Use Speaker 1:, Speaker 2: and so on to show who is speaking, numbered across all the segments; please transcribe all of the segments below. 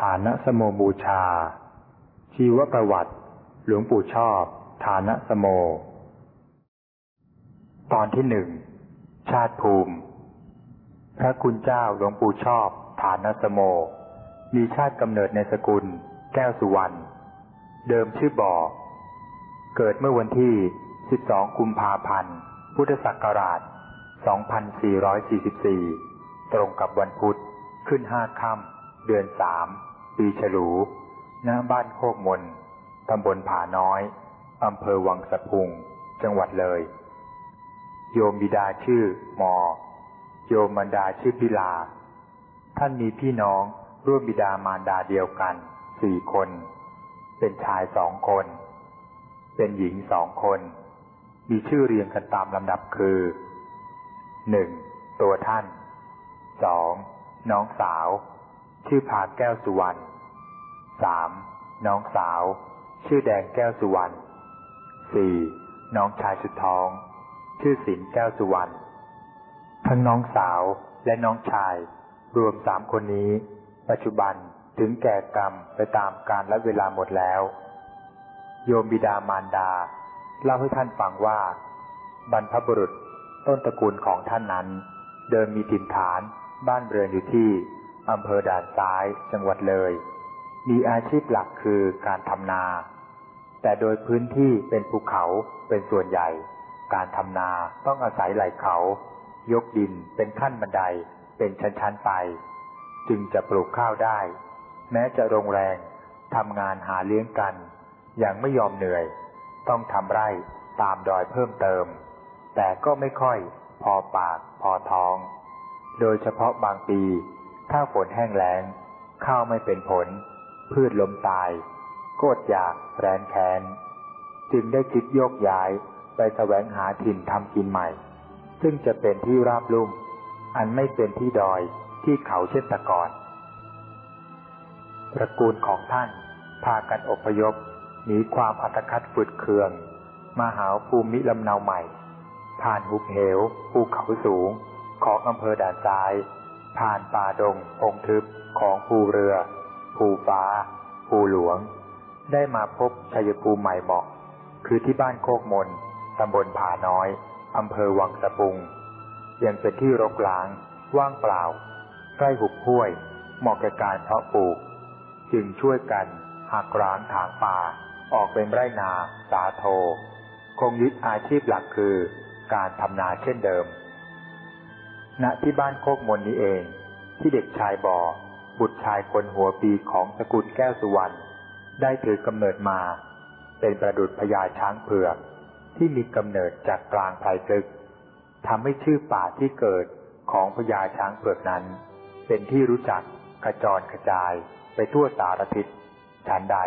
Speaker 1: ฐานะสโมบูชา ชีวประวัติ หลวงปู่ชอบ ฐานะสโม ตอนที่หนึ่ง ชาติภูมิ พระคุณเจ้าหลวงปู่ชอบ ฐานะสโม มีชาติกำเนิดในสกุล แก้วสุวรรณ เดิมชื่อบ่อ เกิดเมื่อวันที่ 12 กุมภาพันธ์ พุทธศักราช 2444 ตรงกับวันพุธขึ้นห้าค่ำเดือนสาม ปีฉลูหน้าบ้านโคกมนตำบลผาน้อยอำเภอวังสะพุง จังหวัดเลย โยมบิดาชื่อมอ โยมมันดาชื่อพิลา ท่านมีพี่น้องร่วมบิดามารดาเดียวกันสี่คน เป็นชายสองคน เป็นหญิงสองคน มีชื่อเรียงกันตามลำดับคือหนึ่งตัวท่านสองน้องสาว ชื่อพาแก้วสุวรรณสามน้องสาว ชื่อแดงแก้วสุวรรณสี่น้องชายสุดท้อง ชื่อสินแก้วสุวรรณทั้งน้องสาวและน้องชาย รวมสามคนนี้ ปัจจุบันถึงแก่กรรมไปตามการและเวลาหมดแล้ว โยมบิดามารดา เล่าให้ท่านฟังว่า บรรพบุรุษต้นตระกูลของท่านนั้น เดิมมีถิ่นฐานบ้านเรือนอยู่ที่ อำเภอด่านซ้าย จังหวัดเลย มีอาชีพหลักคือการทำนา แต่โดยพื้นที่เป็นภูเขาเป็นส่วนใหญ่ การทำนาต้องอาศัยไหล่เขา ยกดินเป็นขั้นบันไดเป็นชั้นๆไป จึงจะปลูกข้าวได้ แม้จะโรงแรงทำงานหาเลี้ยงกันย่างไม่ยอมเหนื่อย ต้องทำไร่ตามดอยเพิ่มเติม แต่ก็ไม่ค่อยพอปากพอท้อง โดยเฉพาะบางปี ถ้าฝนแห้งแล้ง ข้าวไม่เป็นผล พืชล้มตาย โกดอยากแรนแค้น จึงได้คิดโยกย้ายไปแสวงหาถิ่นทำกินใหม่ ซึ่งจะเป็นที่ราบลุ่ม อันไม่เป็นที่ดอยที่เขาเช่นตะกอนตระกูลของท่านพากันอพยพหนีความอัตคัดฝืดเคือง มาหาภูมิลำเนาใหม่ ผ่านหุบเหวภูเขาสูงของอำเภอด่านซ้าย ผ่านป่าดงองทึบของภูเรือ ภูฟ้า ภูหลวง ได้มาพบชัยภูมิใหม่เหมาะ คือที่บ้านโคกมนตำบลผาน้อยอำเภอวังสะพุง ยังเป็นที่รกร้าง ว่างเปล่าใกล้หุบห้วย เหมาะแก่การเพาะปลูก จึงช่วยกันหักร้างถางป่า ออกเป็นไรนา สาโท คงยึดอาชีพหลักคือ การทำนาเช่นเดิม ณที่บ้านโคกมนนี้เอง ที่เด็กชายบอบุตรชายคนหัวปีของสกุลแก้วสุวรรณได้ถือกำเนิดมา เป็นประดุษพญาช้างเผือก ที่มีกำเนิดจากกลางไพรพลึกทำให้ชื่อป่าที่เกิดของพญาช้างเผือกนั้น เป็นที่รู้จักกระจรกระจายไปทั่วสารทิศฉันใด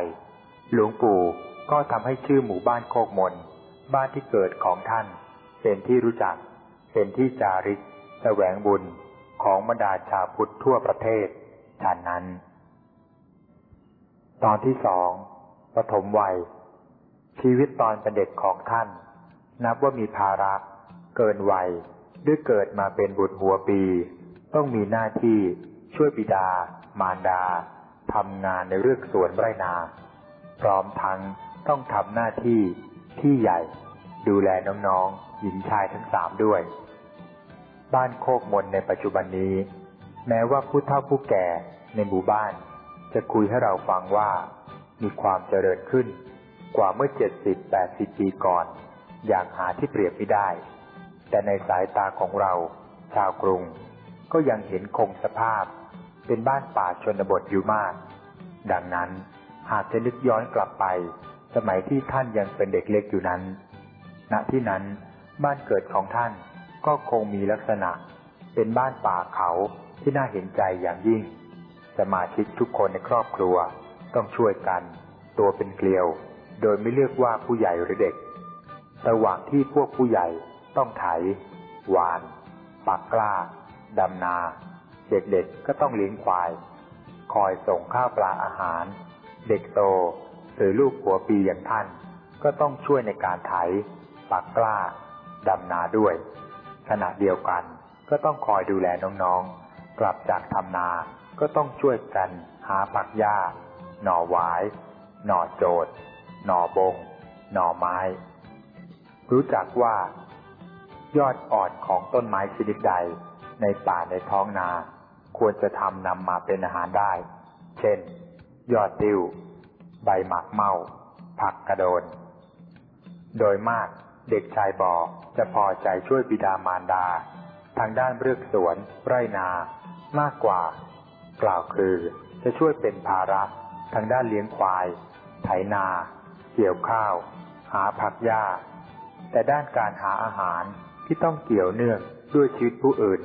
Speaker 1: หลวงปู่ก็ทำให้ชื่อหมู่บ้านโคกมน บ้านที่เกิดของท่าน เป็นที่รู้จัก เป็นที่จาริก แสวงบุญของบรรดาชาวพุทธทั่วประเทศฉันนั้น ตอนที่สองปฐมวัย ชีวิตตอนเป็นเด็กของท่าน นับว่ามีภาระเกินวัยด้วยเกิดมาเป็นบุตรหัวปี ต้องมีหน้าที่ช่วยบิดา มารดาทำงานในเรื่องสวนไรนา พร้อมทั้งต้องทำหน้าที่ที่ใหญ่ ดูแลน้องๆหญิงชายทั้งสามด้วย บ้านโคกมนในปัจจุบันนี้ แม้ว่าผู้เฒ่าผู้แก่ในหมู่บ้าน จะคุยให้เราฟังว่า มีความเจริญขึ้น กว่าเมื่อเจ็ดสิบแปดสิบปีก่อน อย่างหาที่เปรียบไม่ได้ แต่ในสายตาของเรา ชาวกรุง ก็ยังเห็นคงสภาพ เป็นบ้านป่าชนบทอยู่มาก ดังนั้นหากจะนึกย้อนกลับไป สมัยที่ท่านยังเป็นเด็กเล็กอยู่นั้น ณที่นั้นบ้านเกิดของท่าน ก็คงมีลักษณะ เป็นบ้านป่าเขาที่น่าเห็นใจอย่างยิ่ง สมาชิกทุกคนในครอบครัวต้องช่วยกัน ตัวเป็นเกลียว โดยไม่เลือกว่าผู้ใหญ่หรือเด็ก ระหว่างที่พวกผู้ใหญ่ต้องไถ หวาน ปักกล้า ดำนา เด็กๆก็ต้องเลี้ยงควาย คอยส่งข้าวปลาอาหาร เด็กโตหรือลูกหัวปีอย่างท่าน ก็ต้องช่วยในการไถ ปักกล้า ดำนาด้วย ขณะเดียวกัน ก็ต้องคอยดูแลน้องๆ กลับจากทำนา ก็ต้องช่วยกันหาผักหญ้า หน่อหวาย หน่อโจด หน่อบง หน่อไม้ รู้จักว่า ยอดอ่อนของต้นไม้ชนิดใด ในป่าในท้องนา ควรจะทำนำมาเป็นอาหารได้ เช่น ยอดติ้วใบหมากเมา ผักกระโดน โดยมากเด็กชายบอ จะพอใจช่วยบิดามารดา ทางด้านเรือกสวน ไรนา มากกว่า กล่าวคือจะช่วยเป็นภาระ ทางด้านเลี้ยงควาย ไถนา เกี่ยวข้าว หาผักหญ้า แต่ด้านการหาอาหารที่ต้องเกี่ยวเนื่องด้วยชีวิตผู้อื่น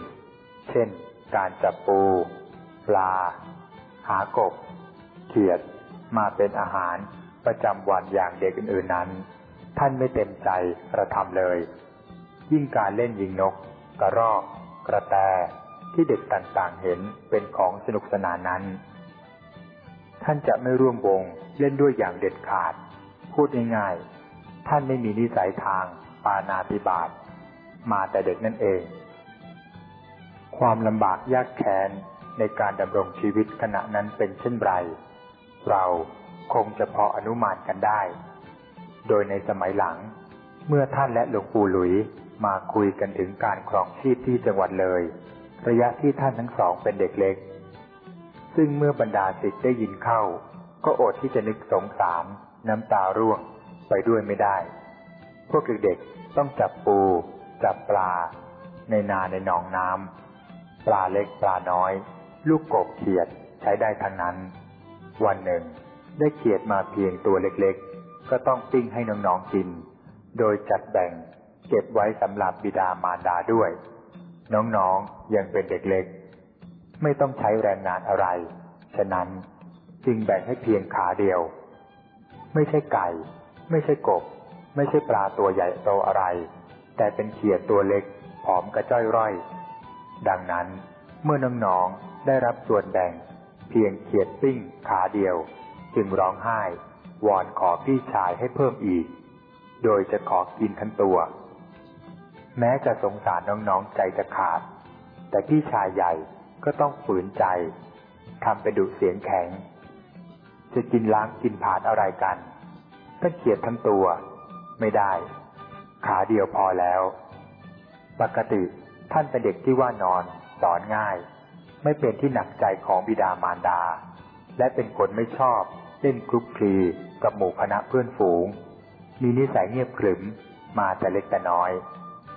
Speaker 1: เช่น การจับปู ปลา หากบ เขียด มาเป็นอาหารประจำวันอย่างเด็กอื่นๆนั้น ท่านไม่เต็มใจกระทำเลย ยิ่งการเล่นยิงนก กระรอก กระแต ที่เด็กต่างๆเห็นเป็นของสนุกสนานนั้น ท่านจะไม่ร่วมวงเล่นด้วยอย่างเด็ดขาด พูดง่ายๆ ท่านไม่มีนิสัยทาง ปานาติบาตมาแต่เด็กนั่นเอง ความลำบากยากแค้นในการดำรงชีวิตขณะนั้นเป็นเช่นไร เราคงจะพออนุมานกันได้ โดยในสมัยหลังเมื่อท่านและหลวงปู่หลุย มาคุยกันถึงการครองชีพที่จังหวัดเลย ระยะที่ท่านทั้งสองเป็นเด็กเล็ก ซึ่งเมื่อบรรดาศิษย์ได้ยินเข้า ก็อดที่จะนึกสงสารน้ำตาร่วงไปด้วยไม่ได้ พวกเด็กๆต้องจับปู จับปลา ในนาในหนองน้ำปลาเล็กปลาน้อย ลูกกบเขียดใช้ได้ทั้งนั้น วันหนึ่ง ได้เขียดมาเพียงตัวเล็กๆ ก็ต้องปิ้งให้น้องๆกิน โดยจัดแบ่ง เก็บไว้สำหรับบิดามารดาด้วย น้องๆยังเป็นเด็กเล็ก ไม่ต้องใช้แรงงานอะไร ฉะนั้นจึงแบ่งให้เพียงขาเดียว ไม่ใช่ไก่ ไม่ใช่กบ ไม่ใช่ปลาตัวใหญ่โตอะไร แต่เป็นเขียดตัวเล็กผอมกระจ้อยร่อย ดังนั้นเมื่อน้องๆได้รับส่วนแบ่ง เพียงเขียดปิ้งขาเดียว จึงร้องไห้วอนขอพี่ชายให้เพิ่มอีก โดยจะขอกินทั้งตัว แม้จะสงสารน้องๆใจจะขาด แต่พี่ชายใหญ่ก็ต้องฝืนใจทำเป็นดุเสียงแข็ง จะกินล้างกินผาดอะไรกันถ้าเขียดทั้งตัว ไม่ได้ ขาเดียวพอแล้ว ปกติท่านเป็นเด็กที่ว่านอน สอนง่าย ไม่เป็นที่หนักใจของบิดามารดา และเป็นคนไม่ชอบเล่นคลุกคลีกับหมู่คณะเพื่อนฝูง มีนิสัยเงียบขรึมมาแต่เล็กแต่น้อย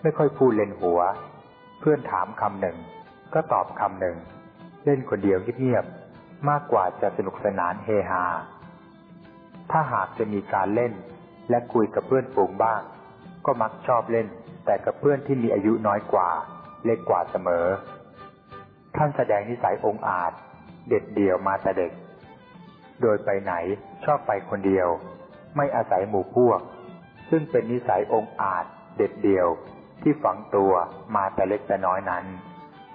Speaker 1: ไม่ค่อยพูดเล่นหัว เพื่อนถามคำหนึ่ง ก็ตอบคำหนึ่ง เล่นคนเดียวเงียบๆมากกว่าจะสนุกสนานเฮฮา ถ้าหากจะมีการเล่น และคุยกับเพื่อนฝูงบ้าง ก็มักชอบเล่น แต่กับเพื่อนที่มีอายุน้อยกว่า เล็กกว่าเสมอ ท่านแสดงนิสัยองอาจ เด็ดเดี่ยวมาแต่เด็ก โดยไปไหนชอบไปคนเดียว ไม่อาศัยหมู่พวก ซึ่งเป็นนิสัยองอาจเด็ดเดี่ยว ที่ฝังตัวมาแต่เล็กแต่น้อยนั้น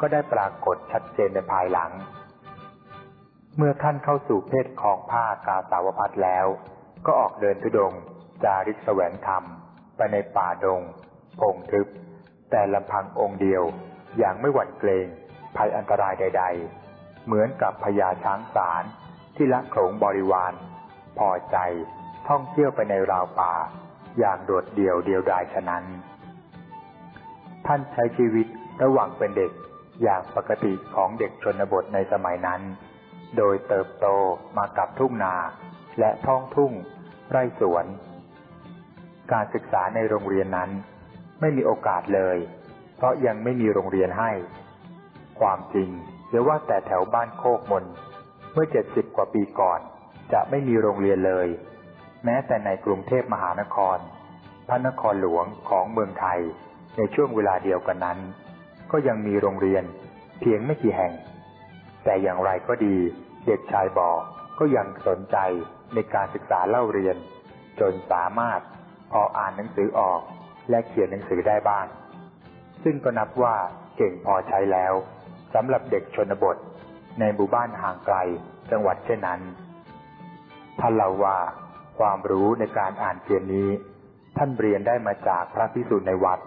Speaker 1: ก็ได้ปรากฏชัดเจนในภายหลัง เมื่อท่านเข้าสู่เพศของผ้ากาสาวพัดแล้ว ก็ออกเดินทุดง จาริกแสวงธรรม ไปในป่าดง พงทึบ แต่ลำพังองค์เดียว อย่างไม่หวั่นเกรงภัยอันตรายใด ๆ เหมือนกับพญาช้างสารที่ละโขงบริวาร พอใจท่องเที่ยวไปในราวป่า อย่างโดดเดี่ยวเดียวดายฉะนั้น ท่านใช้ชีวิตระหว่างเป็นเด็กอย่างปกติของเด็กชนบทในสมัยนั้น โดยเติบโตมากับทุ่งนาและท้องทุ่ง ไร่สวน การศึกษาในโรงเรียนนั้น ไม่มีโอกาสเลย เพราะยังไม่มีโรงเรียนให้ ความจริงเรียกว่าแต่แถวบ้านโคกมน เมื่อเจ็ดสิบกว่าปีก่อน จะไม่มีโรงเรียนเลย แม้แต่ในกรุงเทพมหานคร พระนครหลวงของเมืองไทย ในช่วงเวลาเดียวกันนั้น ก็ยังมีโรงเรียนเพียงไม่กี่แห่ง แต่อย่างไรก็ดี เด็กชายบอกก็ยังสนใจในการศึกษาเล่าเรียน จนสามารถพออ่านหนังสือออกและเขียนหนังสือได้บ้าง ซึ่งก็นับว่าเก่งพอใช้แล้วสำหรับเด็กชนบท ในหมู่บ้านห่างไกลจังหวัดเช่นนั้นท่านเล่าว่าความรู้ในการอ่านเขียนนี้ ท่านเรียนได้มาจากพระพิสุในวัด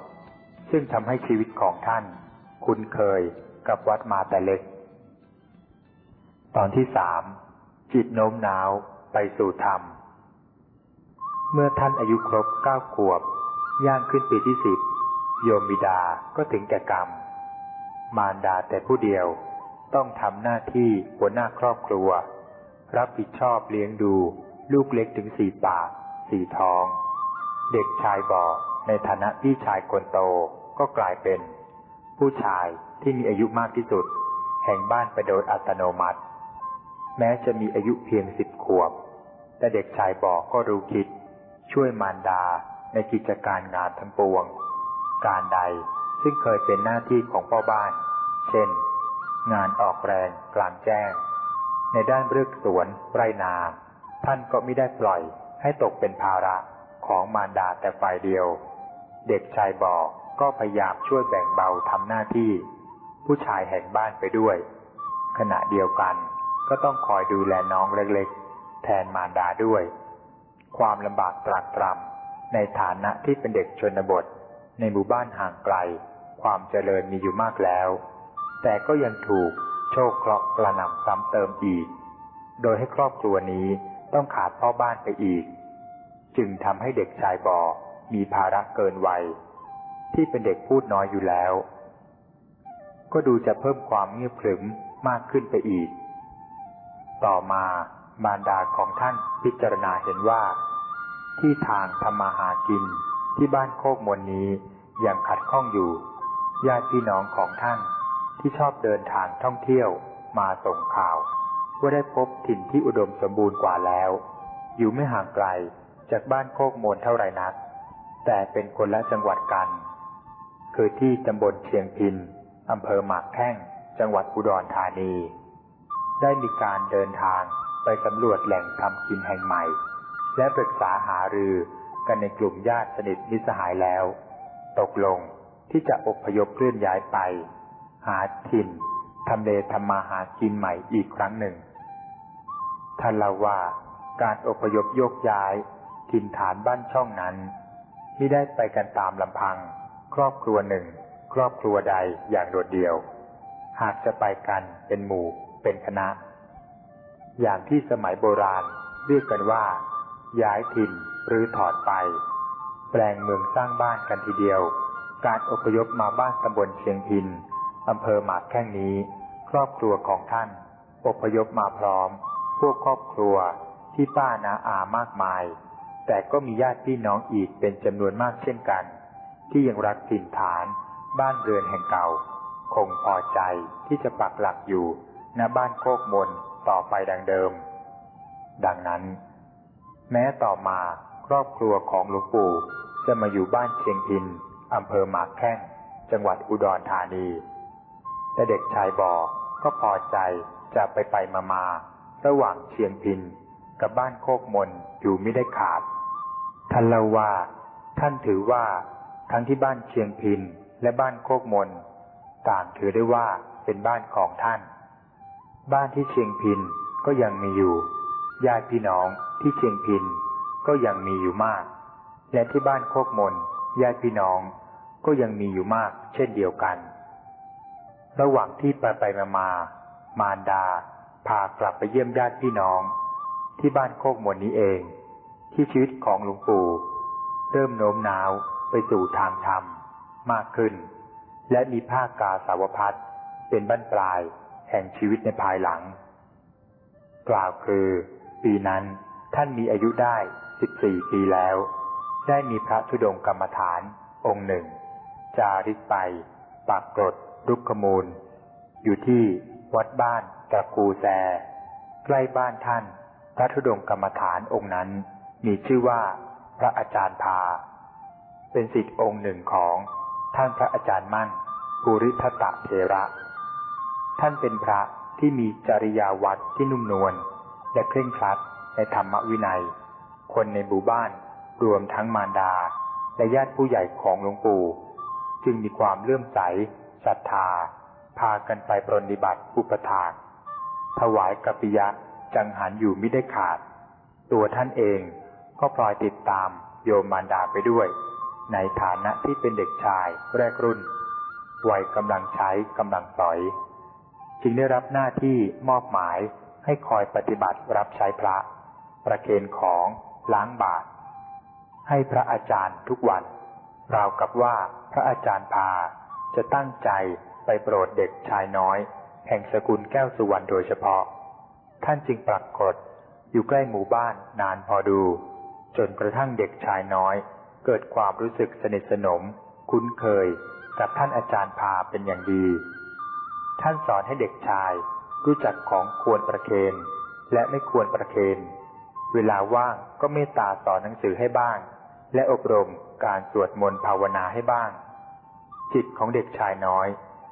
Speaker 1: ซึ่งทำให้ชีวิตของท่าน คุ้นเคยกับวัดมาแต่เล็ก ตอนที่สามจิตโน้มน้าวไปสู่ธรรม เมื่อท่านอายุครบเก้าขวบ ย่างขึ้นปีที่สิบโยมบิดาก็ถึงแก่กรรม มารดาแต่ผู้เดียวต้องทำหน้าที่หัวหน้าครอบครัว รับผิดชอบเลี้ยงดูลูกเล็กถึงสี่ปาก สี่ท้อง เด็กชายบอกในฐานะพี่ชายคนโต ก็กลายเป็น ผู้ชายที่มีอายุมากที่สุด แห่งบ้านไปโดยอัตโนมัติ แม้จะมีอายุเพียงสิบขวบ แต่เด็กชายบอกก็รู้คิด ช่วยมารดาในกิจการงานทั้งปวง การใดซึ่งเคยเป็นหน้าที่ของพ่อบ้าน เช่น งานออกแรงกลางแจ้ง ในด้านเรือกสวนไรนา ท่านก็ไม่ได้ปล่อยให้ตกเป็นภาระของมารดาแต่ฝ่ายเดียว เด็กชายบอก ก็พยายามช่วยแบ่งเบาทำหน้าที่ ผู้ชายแห่งบ้านไปด้วย ขณะเดียวกันก็ต้องคอยดูแลน้องเล็กๆ แทนมารดาด้วย ความลำบากตรากตรำในฐานะที่เป็นเด็กชนบท ในหมู่บ้านห่างไกล ความเจริญมีอยู่มากแล้ว แต่ก็ยังถูกโชคเคราะห์กระหน่ำซ้ำเติมอีก โดยให้ครอบครัวนี้ต้องขาดพ่อบ้านไปอีก จึงทำให้เด็กชายบอมีภาระเกินวัย ที่เป็นเด็กพูดน้อยอยู่แล้ว ก็ดูจะเพิ่มความเงียบขรึมมากขึ้นไปอีก ต่อมามารดาของท่านพิจารณาเห็นว่า ที่ทางทำมาหากินที่บ้านโคกมนนี้ยังขัดข้องอยู่ ญาติพี่น้องของท่านที่ชอบเดินทางท่องเที่ยวมาส่งข่าว ว่าได้พบถิ่นที่อุดมสมบูรณ์กว่าแล้ว อยู่ไม่ห่างไกลจากบ้านโคกมนเท่าไรนัก แต่เป็นคนละจังหวัดกัน คือที่ตำบลเชียงพินอำเภอหมากแข้ง จังหวัดอุดรธานี ได้มีการเดินทางไปสำรวจแหล่งทำกินแห่งใหม่ และปรึกษาหารือกันในกลุ่มญาติสนิทมิสหายแล้ว ตกลงที่จะอพยพเคลื่อนย้ายไป หาถิ่นทำเลทำมาหากินใหม่อีกครั้งหนึ่งท่านเล่าว่าการอพยพโยกย้ายถิ่นฐานบ้านช่องนั้นไม่ได้ไปกันตามลำพัง รอบครัวหนึ่ง ครอบครัวใดอย่างโดดเดี่ยว หากจะไปกันเป็นหมู่เป็นคณะ อย่างที่สมัยโบราณเรียกกันว่า ย้ายถิ่นหรือถอดไป แปลงเมืองสร้างบ้านกันทีเดียว การอพยพมาบ้านตำบลเชียงพินอำเภอหมากแข้งนี้ ครอบครัวของท่านอพยพมาพร้อม พวกครอบครัวที่ป้านาอามากมาย แต่ก็มีญาติพี่น้องอีกเป็นจำนวนมากเช่นกัน ที่ยังรักถิ่นฐาน บ้านเรือนแห่งเก่า คงพอใจที่จะปักหลักอยู่ณบ้านโคกมนต่อไปดังเดิม ดังนั้น แม้ต่อมาครอบครัวของหลวงปู่จะมาอยู่บ้านเชียงพินอำเภอหมากแข้ง จังหวัดอุดรธานี แต่เด็กชายบอกก็พอใจจะไปไปมามา ระหว่างเชียงพินกับบ้านโคกมนอยู่ไม่ได้ขาด ท่านเล่าว่า ท่านถือว่า ทั้งที่บ้านเชียงพินและบ้านโคกมนต่างถือได้ว่าเป็นบ้านของท่าน บ้านที่เชียงพินก็ยังมีอยู่ ญาติพี่น้องที่เชียงพินก็ยังมีอยู่มาก และที่บ้านโคกมนญาติพี่น้องก็ยังมีอยู่มากเช่นเดียวกัน ระหว่างที่ไปไปมามามารดาพากลับไปเยี่ยมญาติพี่น้อง ที่บ้านโคกมนนี้เอง ที่ชีวิตของหลวงปู่ เริ่มโน้มน้าว ไปสู่ทางธรรมมากขึ้น และมีภาคกาสาวพัดเป็นบั้นปลายแห่งชีวิตในภายหลัง กล่าวคือ ปีนั้นท่านมีอายุได้สิบสี่ปีแล้ว ได้มีพระธุดงกรรมฐานองค์หนึ่ง จาริกไปปากกรดรุกขมูล อยู่ที่วัดบ้านตะกูแซ ใกล้บ้านท่าน พระธุดงกรรมฐานองค์นั้น มีชื่อว่าพระอาจารย์พา เป็นสิทธิองค์หนึ่งของท่านพระอาจารย์มั่นภูริทัตเทระ ท่านเป็นพระที่มีจริยาวัดที่นุ่มนวลและเคร่งครัดในธรรมวินัย คนในหมู่บ้านรวมทั้งมารดา และญาติผู้ใหญ่ของหลวงปู่ จึงมีความเลื่อมใสศรัทธา พากันไปปรนิบัติอุปถากถวายกัปปิยะจังหันอยู่ไม่ได้ขาด ตัวท่านเองก็พลอยติดตามโยมมารดาไปด้วย ในฐานะที่เป็นเด็กชายแรกรุ่นวัยกำลังใช้กำลังสอย จึงได้รับหน้าที่มอบหมายให้คอยปฏิบัติรับใช้พระ ประเคนของล้างบาตรให้พระอาจารย์ทุกวัน ราวกับว่าพระอาจารย์พาจะตั้งใจไปโปรดเด็กชายน้อย แห่งสกุลแก้วสุวรรณโดยเฉพาะ ท่านจึงปรากฏอยู่ใกล้หมู่บ้านนานพอดู จนกระทั่งเด็กชายน้อย เกิดความรู้สึกสนิทสนม คุ้นเคยกับท่านอาจารย์พาเป็นอย่างดี ท่านสอนให้เด็กชาย รู้จักของควรประเคนและไม่ควรประเคนเวลาว่างก็เมตตาสอนหนังสือให้บ้าง และอบรมการสวดมนต์ภาวนาให้บ้าง จิตของเด็กชายน้อย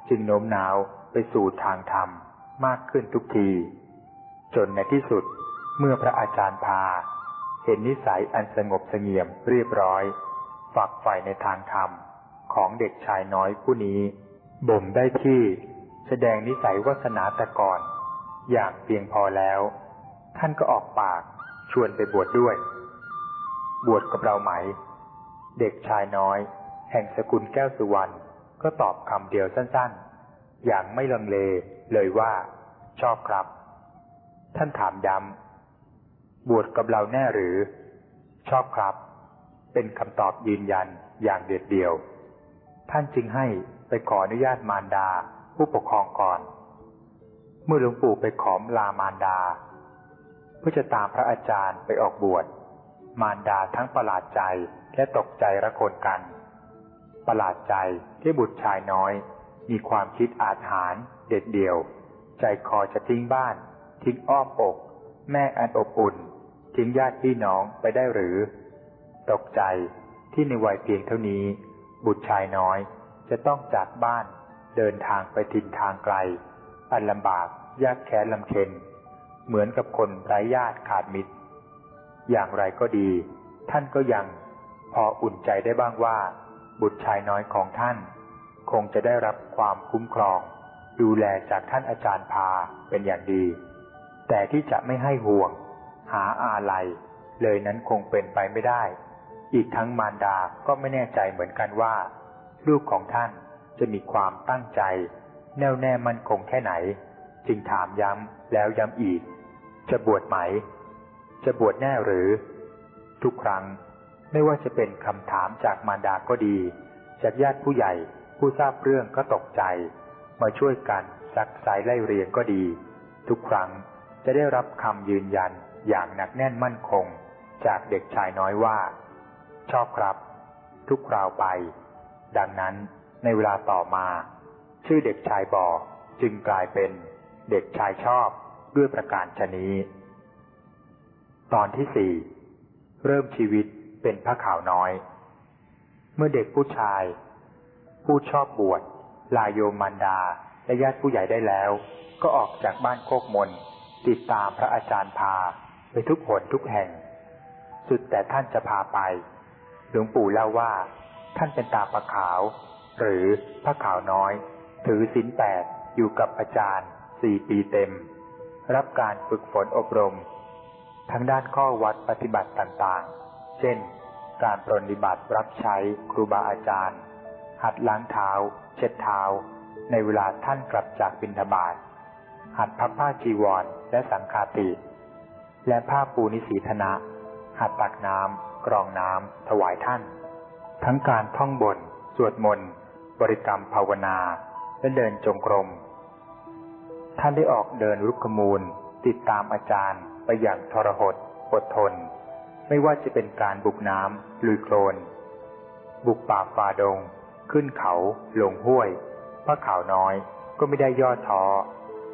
Speaker 1: จึงโน้มน้าวไปสู่ทางธรรมมากขึ้นทุกที จนในที่สุดเมื่อพระอาจารย์พา เห็นนิสัยอันสงบเสงี่ยมเรียบร้อย ฝักใฝ่ในทางธรรม ของเด็กชายน้อยผู้นี้บ่มได้ที่แสดงนิสัยวาสนาต่ก่อนอย่างเพียงพอแล้ว ท่านก็ออกปากชวนไปบวชดด้วย บวชกับเราไหม เด็กชายน้อย แห่งสกุลแก้วสุวรรณก็ตอบคำเดียวสั้นๆ อย่างไม่ลังเลเลยว่า ชอบครับ ท่านถามย้ำ บวชกับเราแน่หรือ ชอบครับ เป็นคำตอบยืนยันอย่างเด็ดเดี่ยว ท่านจึงให้ไปขออนุญาตมารดาผู้ปกครองก่อน เมื่อหลวงปู่ไปขอมลามารดาเพื่อจะตามพระอาจารย์ไปออกบวช มารดาทั้งประหลาดใจและตกใจระคนกัน ประหลาดใจที่บุตรชายน้อย มีความคิดอาถรรพ์เด็ดเดี่ยว ใจคอจะทิ้งบ้าน ทิ้งอ้อมอก แม่อันอบอุ่น ทิ้งญาติพี่น้องไปได้หรือ ตกใจที่ในวัยเพียงเท่านี้ บุตรชายน้อย จะต้องจากบ้านเดินทางไปถิ่นทางไกล อันลำบากยากแค้นลำเค็น เหมือนกับคนไร้ญาติขาดมิตร อย่างไรก็ดี ท่านก็ยังพออุ่นใจได้บ้างว่า บุตรชายน้อยของท่าน คงจะได้รับความคุ้มครอง ดูแลจากท่านอาจารย์พาเป็นอย่างดี แต่ที่จะไม่ให้ห่วง หาอาลัยเลยนั้นคงเป็นไปไม่ได้ อีกทั้งมารดาก็ไม่แน่ใจเหมือนกันว่า ลูกของท่านจะมีความตั้งใจ แน่วแน่มั่นคงแค่ไหน จึงถามย้ำแล้วย้ำอีก จะบวชไหม จะบวชแน่หรือ ทุกครั้งไม่ว่าจะเป็นคำถามจากมารดาก็ดี จากญาติผู้ใหญ่ผู้ทราบเรื่องก็ตกใจ มาช่วยกันซักไซไล่เรียงก็ดี ทุกครั้งจะได้รับคำยืนยัน อย่างหนักแน่นมั่นคงจากเด็กชายน้อยว่า ชอบครับ ทุกคราวไป ดังนั้นในเวลาต่อมา ชื่อเด็กชายบอจึงกลายเป็นเด็กชายชอบด้วยประการชนี้ ตอนที่สี่เริ่มชีวิตเป็นพระขาวน้อย เมื่อเด็กผู้ชาย ผู้ชอบบวชลายโยมมันดาและญาติผู้ใหญ่ได้แล้ว ก็ออกจากบ้านโคกมนติดตามพระอาจารย์พา ไปทุกหนทุกแห่ง สุดแต่ท่านจะพาไป หลวงปู่เล่าว่า ท่านเป็นตาประขาว หรือพระขาวน้อย ถือศีลแปดอยู่กับอาจารย์สี่ปีเต็ม รับการฝึกฝนอบรม ทั้งด้านข้อวัดปฏิบัติต่างๆ เช่น การปรนิบัติรับใช้ครูบาอาจารย์ หัดล้างเท้า เช็ดเท้า ในเวลาท่านกลับจากบิณฑบาตหัดพับผ้าจีวรและสังฆาติ และผ้าปูนิสีธนะหัดตักน้ำกรองน้ำถวายท่าน ทั้งการท่องบนสวดมนต์บริกรรมภาวนา และเดินจงกรม ท่านได้ออกเดินรุกขมูล ติดตามอาจารย์ไปอย่างทรหดอดทน ไม่ว่าจะเป็นการบุกน้ำลุยโคลน บุกป่าฝ่าดง ขึ้นเขาลงห้วยพระขาวน้อยก็ไม่ได้ย่อท้อ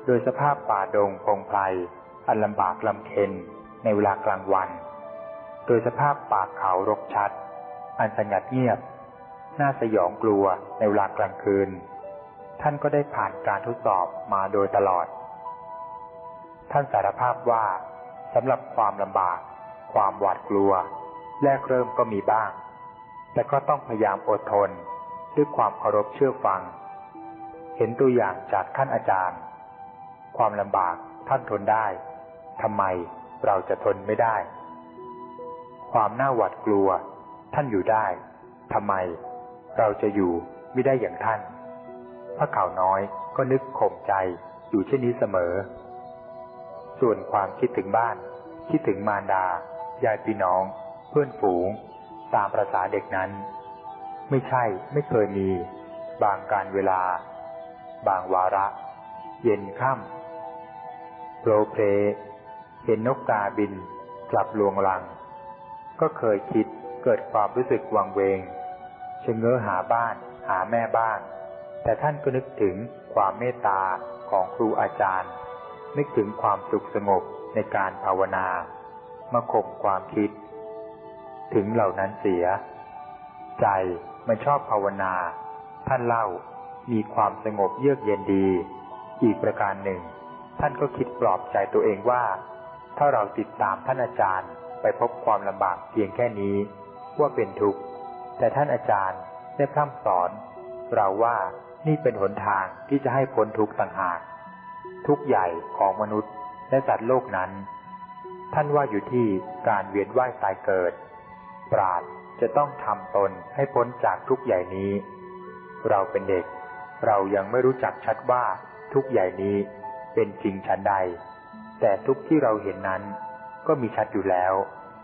Speaker 1: โดยสภาพป่าดงพงไพร อันลำบากลำเค็นในเวลากลางวัน โดยสภาพป่าเขารกชัด อันสงัดเงียบ น่าสยองกลัวในเวลากลางคืน ท่านก็ได้ผ่านการทดสอบมาโดยตลอด ท่านสารภาพว่าสำหรับความลำบาก ความหวาดกลัว แรกเริ่มก็มีบ้าง แต่ก็ต้องพยายามอดทนด้วยความเคารพเชื่อฟัง เห็นตัวอย่างจากท่านอาจารย์ ความลำบากท่านทนได้ ทำไมเราจะทนไม่ได้ ความน่าหวาดกลัว ท่านอยู่ได้ทำไม เราจะอยู่ไม่ได้อย่างท่าน พระข่าวน้อยก็นึกข่มใจอยู่เช่นนี้เสมอ ส่วนความคิดถึงบ้าน คิดถึงมารดาญาติพี่น้อง เพื่อนฝูง ตามประษาเด็กนั้น ไม่ใช่ไม่เคยมี บางการเวลา บางวาระ เย็นค่ำโปรเพล เห็นนกกาบินกลับลวงลัง ก็เคยคิดเกิดความรู้สึกวังเวงชะเง้อหาบ้านหาแม่บ้าน แต่ท่านก็นึกถึงความเมตตาของครูอาจารย์ นึกถึงความสุขสงบในการภาวนา มาข่มความคิด ถึงเหล่านั้นเสีย ใจมันชอบภาวนา ท่านเล่ามีความสงบเยือกเย็นดี อีกประการหนึ่ง ท่านก็คิดปลอบใจตัวเองว่า ถ้าเราติดตามท่านอาจารย์ไปพบความลำบากเพียงแค่นี้ ว่าเป็นทุกข์ แต่ท่านอาจารย์ได้พร่ำสอน เราว่านี่เป็นหนทางที่จะให้พ้นทุกข์ต่างหาก ทุกข์ใหญ่ของมนุษย์และสัตว์โลกนั้น ท่านว่าอยู่ที่การเวียนว่ายตายเกิด ปราดจะต้องทำตนให้พ้นจากทุกข์ใหญ่นี้ เราเป็นเด็ก เรายังไม่รู้จักชัดว่าทุกข์ใหญ่นี้เป็นจริงชั้นใด แต่ทุกที่เราเห็นนั้น ก็มีชัดอยู่แล้ว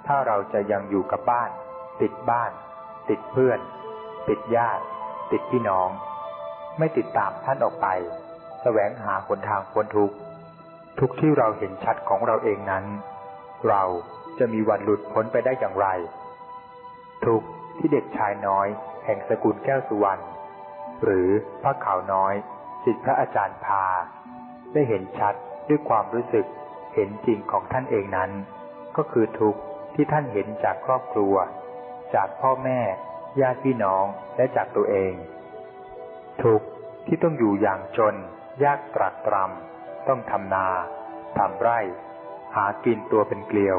Speaker 1: ถ้าเราจะยังอยู่กับบ้าน ติดบ้าน ติดเพื่อน ติดญาติ ติดพี่น้อง ไม่ติดตามท่านออกไปแสวงหาหนทางพ้นทุกทุกที่เราเห็นชัดของเราเองนั้น เราจะมีวันหลุดพ้นไปได้อย่างไร ทุกที่เด็กชายน้อย แห่งสกุลแก้วสุวรรณหรือพระขาวน้อยสิทธิพระอาจารย์พา ได้เห็นชัดด้วยความรู้สึก เห็นจริงของท่านเองนั้น ก็คือทุกข์ที่ท่านเห็นจากครอบครัว จากพ่อแม่ ญาติพี่น้องและจากตัวเอง ทุกข์ที่ต้องอยู่อย่างจน ยากตรักตรำต้องทำนาทำไร่ หากินตัวเป็นเกลียว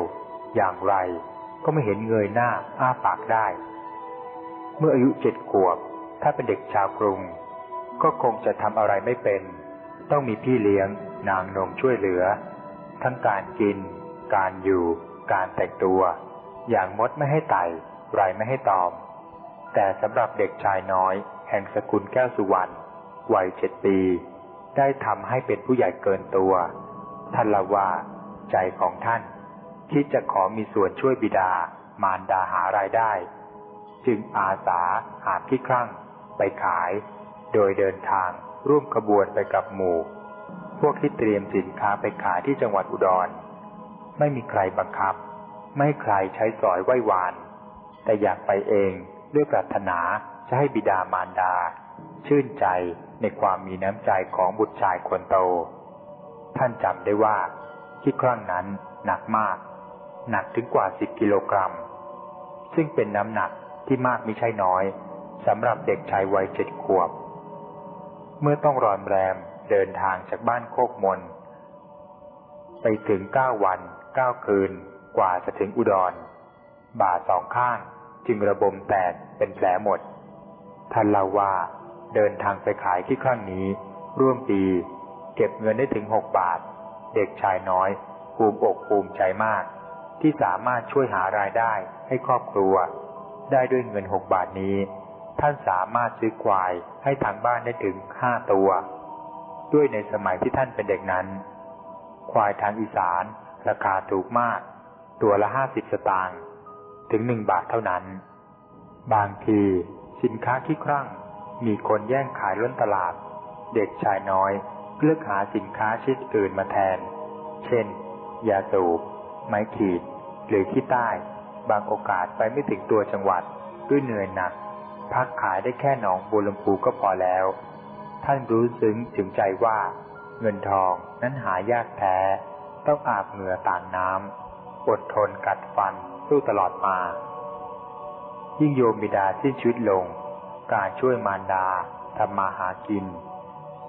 Speaker 1: อย่างไร ก็ไม่เห็นเงยหน้าอ้าปากได้ เมื่ออายุเจ็ดขวบ ถ้าเป็นเด็กชาวกรุง ก็คงจะทำอะไรไม่เป็น ต้องมีพี่เลี้ยงนางนมช่วยเหลือ ทั้งการกิน การอยู่ การแต่งตัว อย่างมดไม่ให้ไต่ไรไม่ให้ตอม แต่สำหรับเด็กชายน้อย แห่งสกุลแก้วสุวรรณวัยเจ็ดปี ได้ทำให้เป็นผู้ใหญ่เกินตัว ท่านละว่า ใจของท่านที่จะขอมีส่วนช่วยบิดามารดาหารายได้ จึงอาสาหาที่ครั่งไปขาย โดยเดินทางร่วมขบวนไปกับหมู่ พวกที่เตรียมสินค้าไปขายที่จังหวัดอุดร ไม่มีใครบังคับ ไม่ใครใช้สอยไหว้วาน แต่อยากไปเองด้วยปรารถนาจะให้บิดามารดา ชื่นใจในความมีน้ำใจของบุตรชายคนโต ท่านจำได้ว่าที่ครั้งนั้นหนักมาก หนักถึงกว่าสิบกิโลกรัม ซึ่งเป็นน้ำหนักที่มากไมิใช่น้อยสำหรับเด็กชายวัยเจ็ดขวบ เมื่อต้องรอนแรม เดินทางจากบ้านโคกมน ไปถึงเก้าวันเก้าคืนกว่าจะถึงอุดรบาสองข้างจึงระบมแตกเป็นแผลหมด ท่านเล่าว่าเดินทางไปขายที่ครั้งนี้ ร่วมปี เก็บเงินได้ถึงหกบาท เด็กชายน้อย ภูมิอกภูมิใจมาก ที่สามารถช่วยหารายได้ให้ครอบครัว ได้ด้วยเงินหกบาทนี้ ท่านสามารถซื้อควายให้ทางบ้านได้ถึงห้าตัว ด้วยในสมัยที่ท่านเป็นเด็กนั้น ควายทางอีสาน ราคาถูกมาก ตัวละห้าสิบสตางค์ถึงหนึ่งบาทเท่านั้น บางทีสินค้าที่ครั่ง มีคนแย่งขายล้นตลาด เด็กชายน้อยเลือกหาสินค้าชิ้นอื่นมาแทน เช่น ยาสูบ ไม้ขีด หรือขี้ใต้ บางโอกาสไปไม่ถึงตัวจังหวัด ด้วยเหนื่อยหนัก พักขายได้แค่หนองบัวลำพูก็พอแล้ว ท่านรู้ซึ้งถึงใจว่า เงินทองนั้นหายากแท้ ต้องอาบเหงื่อต่างน้ำอดทนกัดฟันสู้ตลอดมา ยิ่งโยมบิดาสิ้นชีวิตลง การช่วยมารดาทำมาหากิน